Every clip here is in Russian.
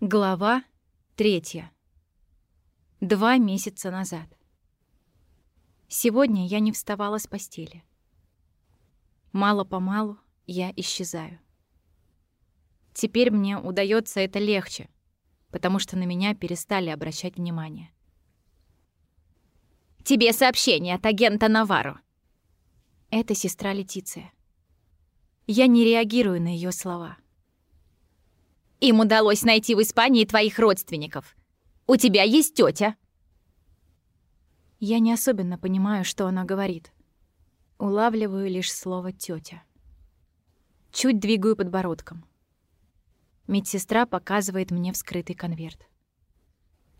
Глава третья. Два месяца назад. Сегодня я не вставала с постели. Мало-помалу я исчезаю. Теперь мне удается это легче, потому что на меня перестали обращать внимание. «Тебе сообщение от агента Навару». Это сестра Летиция. Я не реагирую на ее слова — им удалось найти в Испании твоих родственников. У тебя есть тетя. Я не особенно понимаю, что она говорит. Улавливаю лишь слово тетя. Чуть двигаю подбородком. Медсестра показывает мне вскрытый конверт.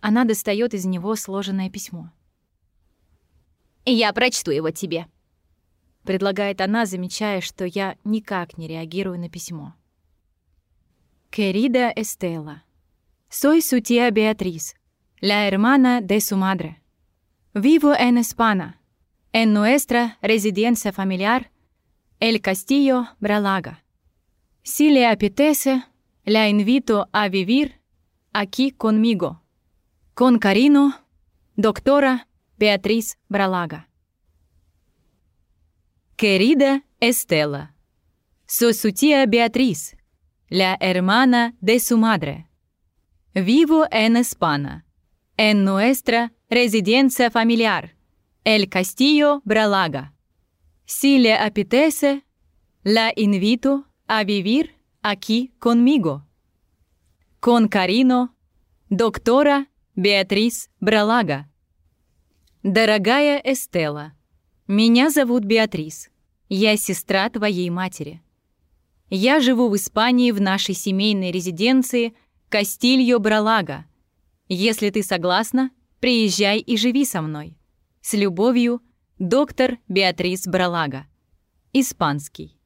Она достает из него сложенное письмо. «Я прочту его тебе», — предлагает она, замечая, что я никак не реагирую на письмо. Querida Estela, soy su tía Beatriz, la hermana de su madre. Vivo en España, en nuestra residencia familiar, el Castillo Bralaga. Si le apetece, la invito a vivir aquí conmigo. Con cariño, doctora Beatriz Bralaga. Querida Estela, soy su tía Beatriz, la hermana de su madre. Vivo en España, en nuestra residencia familiar, el Castillo Bralaga. Si le apetece, la invito a vivir aquí conmigo. Con cariño, doctora Beatriz Бралага. Дорогая Эстела, меня зовут Беатрис. Я сестра твоей матери. Я живу в Испании в нашей семейной резиденции Кастильо Бралага. Если ты согласна, приезжай и живи со мной. С любовью, доктор Беатрис Бралага. Испанский.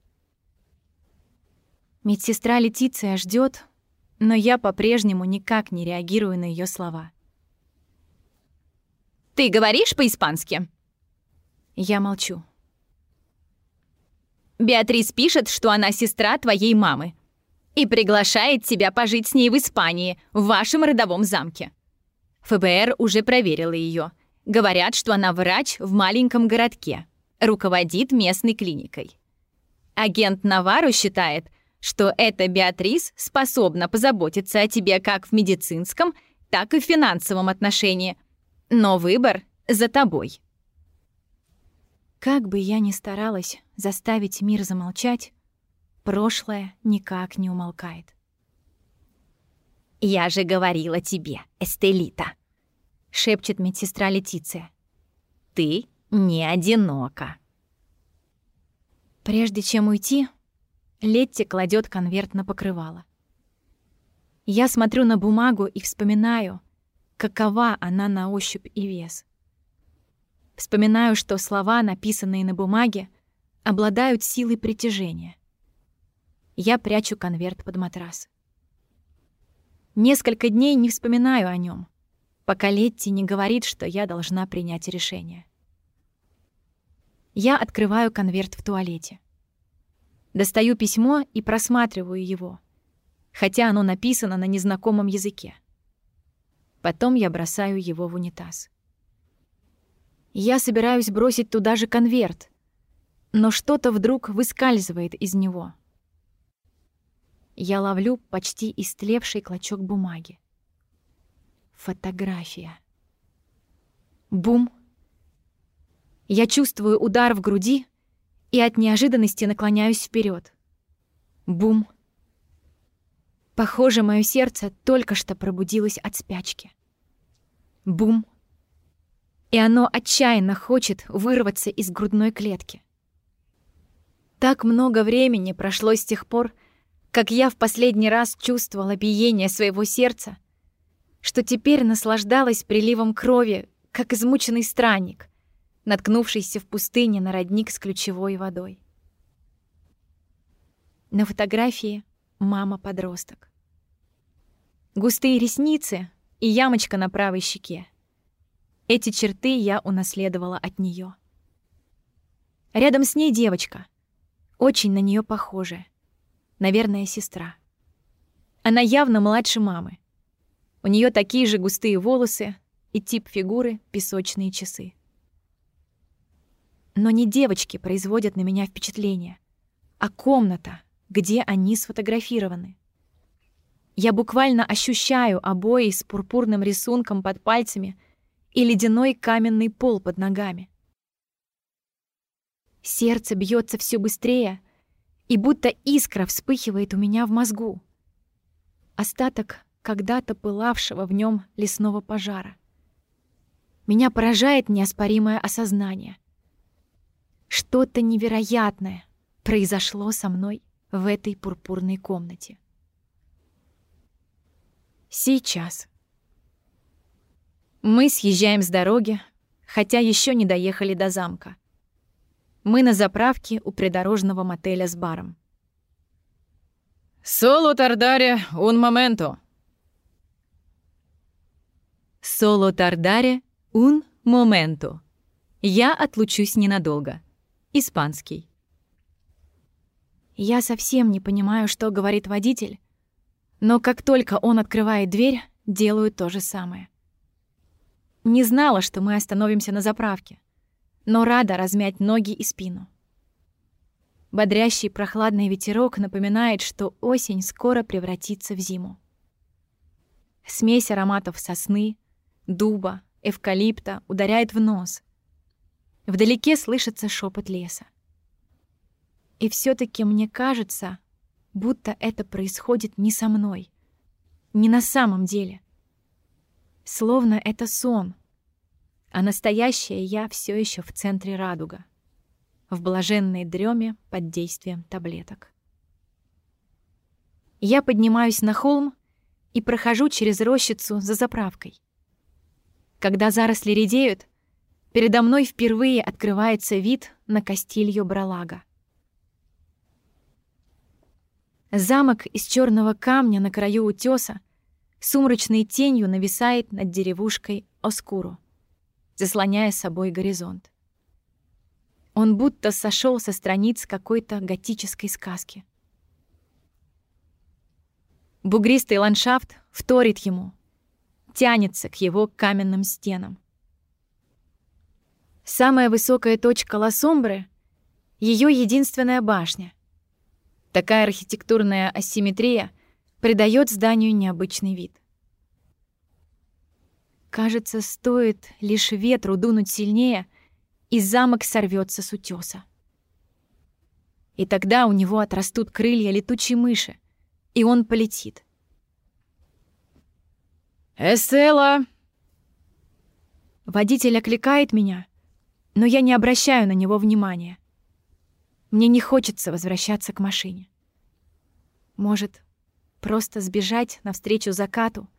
Медсестра Летиция ждет, но я по-прежнему никак не реагирую на ее слова. «Ты говоришь по-испански?» Я молчу. Беатрис пишет, что она сестра твоей мамы и приглашает тебя пожить с ней в Испании, в вашем родовом замке. ФБР уже проверила ее. Говорят, что она врач в маленьком городке, руководит местной клиникой. Агент Навару считает, что эта Беатрис способна позаботиться о тебе как в медицинском, так и в финансовом отношении. Но выбор за тобой. Как бы я ни старалась заставить мир замолчать, прошлое никак не умолкает. «Я же говорила тебе, Эстелита!» — шепчет медсестра Летиция. «Ты не одинока!» Прежде чем уйти, Летти кладет конверт на покрывало. Я смотрю на бумагу и вспоминаю, какова она на ощупь и вес. Вспоминаю, что слова, написанные на бумаге, обладают силой притяжения. Я прячу конверт под матрас. Несколько дней не вспоминаю о нем, пока Летти не говорит, что я должна принять решение. Я открываю конверт в туалете. Достаю письмо и просматриваю его, хотя оно написано на незнакомом языке. Потом я бросаю его в унитаз. Я собираюсь бросить туда же конверт, но что-то вдруг выскальзывает из него. Я ловлю почти истлевший клочок бумаги. Фотография. Бум. Я чувствую удар в груди и от неожиданности наклоняюсь вперед. Бум. Похоже, мое сердце только что пробудилось от спячки. Бум и оно отчаянно хочет вырваться из грудной клетки. Так много времени прошло с тех пор, как я в последний раз чувствовала биение своего сердца, что теперь наслаждалась приливом крови, как измученный странник, наткнувшийся в пустыне на родник с ключевой водой. На фотографии мама-подросток. Густые ресницы и ямочка на правой щеке. Эти черты я унаследовала от нее. Рядом с ней девочка, очень на нее похожая. Наверное, сестра. Она явно младше мамы. У нее такие же густые волосы и тип фигуры — песочные часы. Но не девочки производят на меня впечатление, а комната, где они сфотографированы. Я буквально ощущаю обои с пурпурным рисунком под пальцами и ледяной каменный пол под ногами. Сердце бьется все быстрее, и будто искра вспыхивает у меня в мозгу. Остаток когда-то пылавшего в нем лесного пожара. Меня поражает неоспоримое осознание. Что-то невероятное произошло со мной в этой пурпурной комнате. Сейчас. Мы съезжаем с дороги, хотя еще не доехали до замка. Мы на заправке у придорожного мотеля с баром. «Соло тардаре un momento!» «Соло тардаре un momento!» Я отлучусь ненадолго. Испанский. Я совсем не понимаю, что говорит водитель, но как только он открывает дверь, делаю то же самое. Не знала, что мы остановимся на заправке но рада размять ноги и спину. Бодрящий прохладный ветерок напоминает, что осень скоро превратится в зиму. Смесь ароматов сосны, дуба, эвкалипта ударяет в нос. Вдалеке слышится шепот леса. И все таки мне кажется, будто это происходит не со мной, не на самом деле. Словно это сон — а настоящее я все еще в центре радуга, в блаженной дреме под действием таблеток. Я поднимаюсь на холм и прохожу через рощицу за заправкой. Когда заросли редеют, передо мной впервые открывается вид на Кастилью Бралага. Замок из черного камня на краю утеса сумрачной тенью нависает над деревушкой Оскуру заслоняя собой горизонт. Он будто сошел со страниц какой-то готической сказки. Бугристый ландшафт вторит ему, тянется к его каменным стенам. Самая высокая точка Ласомбры — ее единственная башня. Такая архитектурная асимметрия придает зданию необычный вид. Кажется, стоит лишь ветру дунуть сильнее, и замок сорвется с утеса. И тогда у него отрастут крылья летучей мыши, и он полетит. «Эстела!» Водитель окликает меня, но я не обращаю на него внимания. Мне не хочется возвращаться к машине. Может, просто сбежать навстречу закату —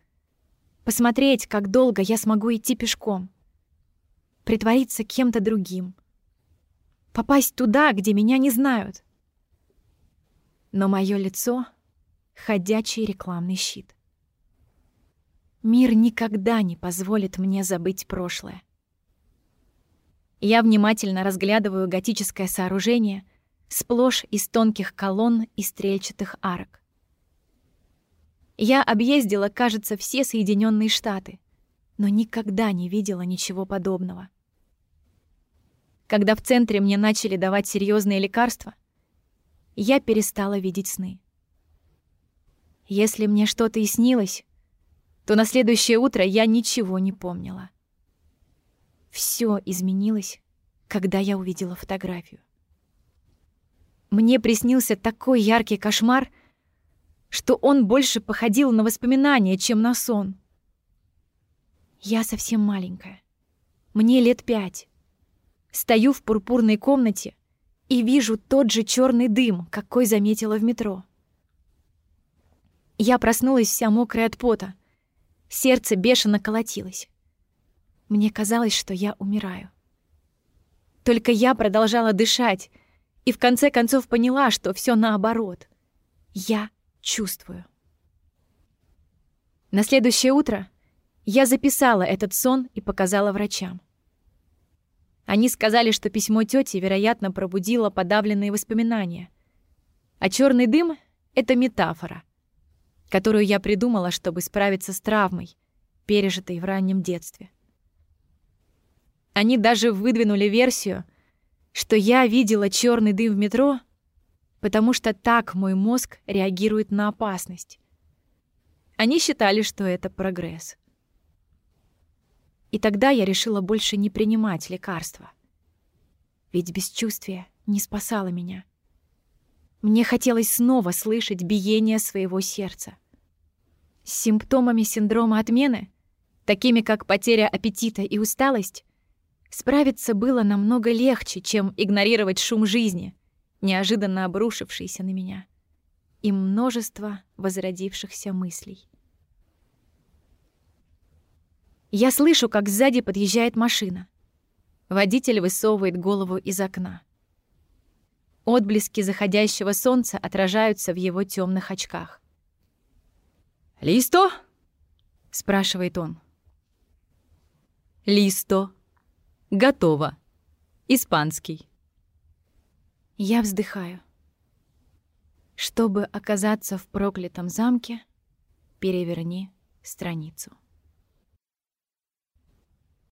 Посмотреть, как долго я смогу идти пешком. Притвориться кем-то другим. Попасть туда, где меня не знают. Но мое лицо — ходячий рекламный щит. Мир никогда не позволит мне забыть прошлое. Я внимательно разглядываю готическое сооружение, сплошь из тонких колонн и стрельчатых арок. Я объездила, кажется, все Соединенные Штаты, но никогда не видела ничего подобного. Когда в центре мне начали давать серьезные лекарства, я перестала видеть сны. Если мне что-то и снилось, то на следующее утро я ничего не помнила. Все изменилось, когда я увидела фотографию. Мне приснился такой яркий кошмар — что он больше походил на воспоминание, чем на сон. Я совсем маленькая. Мне лет пять. Стою в пурпурной комнате и вижу тот же черный дым, какой заметила в метро. Я проснулась вся мокрая от пота. Сердце бешено колотилось. Мне казалось, что я умираю. Только я продолжала дышать и в конце концов поняла, что все наоборот. Я чувствую. На следующее утро я записала этот сон и показала врачам. Они сказали, что письмо тети, вероятно, пробудило подавленные воспоминания. А черный дым — это метафора, которую я придумала, чтобы справиться с травмой, пережитой в раннем детстве. Они даже выдвинули версию, что я видела черный дым в метро, потому что так мой мозг реагирует на опасность. Они считали, что это прогресс. И тогда я решила больше не принимать лекарства. Ведь бесчувствие не спасало меня. Мне хотелось снова слышать биение своего сердца. С симптомами синдрома отмены, такими как потеря аппетита и усталость, Справиться было намного легче, чем игнорировать шум жизни, неожиданно обрушившийся на меня, и множество возродившихся мыслей. Я слышу, как сзади подъезжает машина. Водитель высовывает голову из окна. Отблески заходящего солнца отражаются в его темных очках. «Листо?» — спрашивает он. «Листо», Готово. Испанский. Я вздыхаю. Чтобы оказаться в проклятом замке, переверни страницу.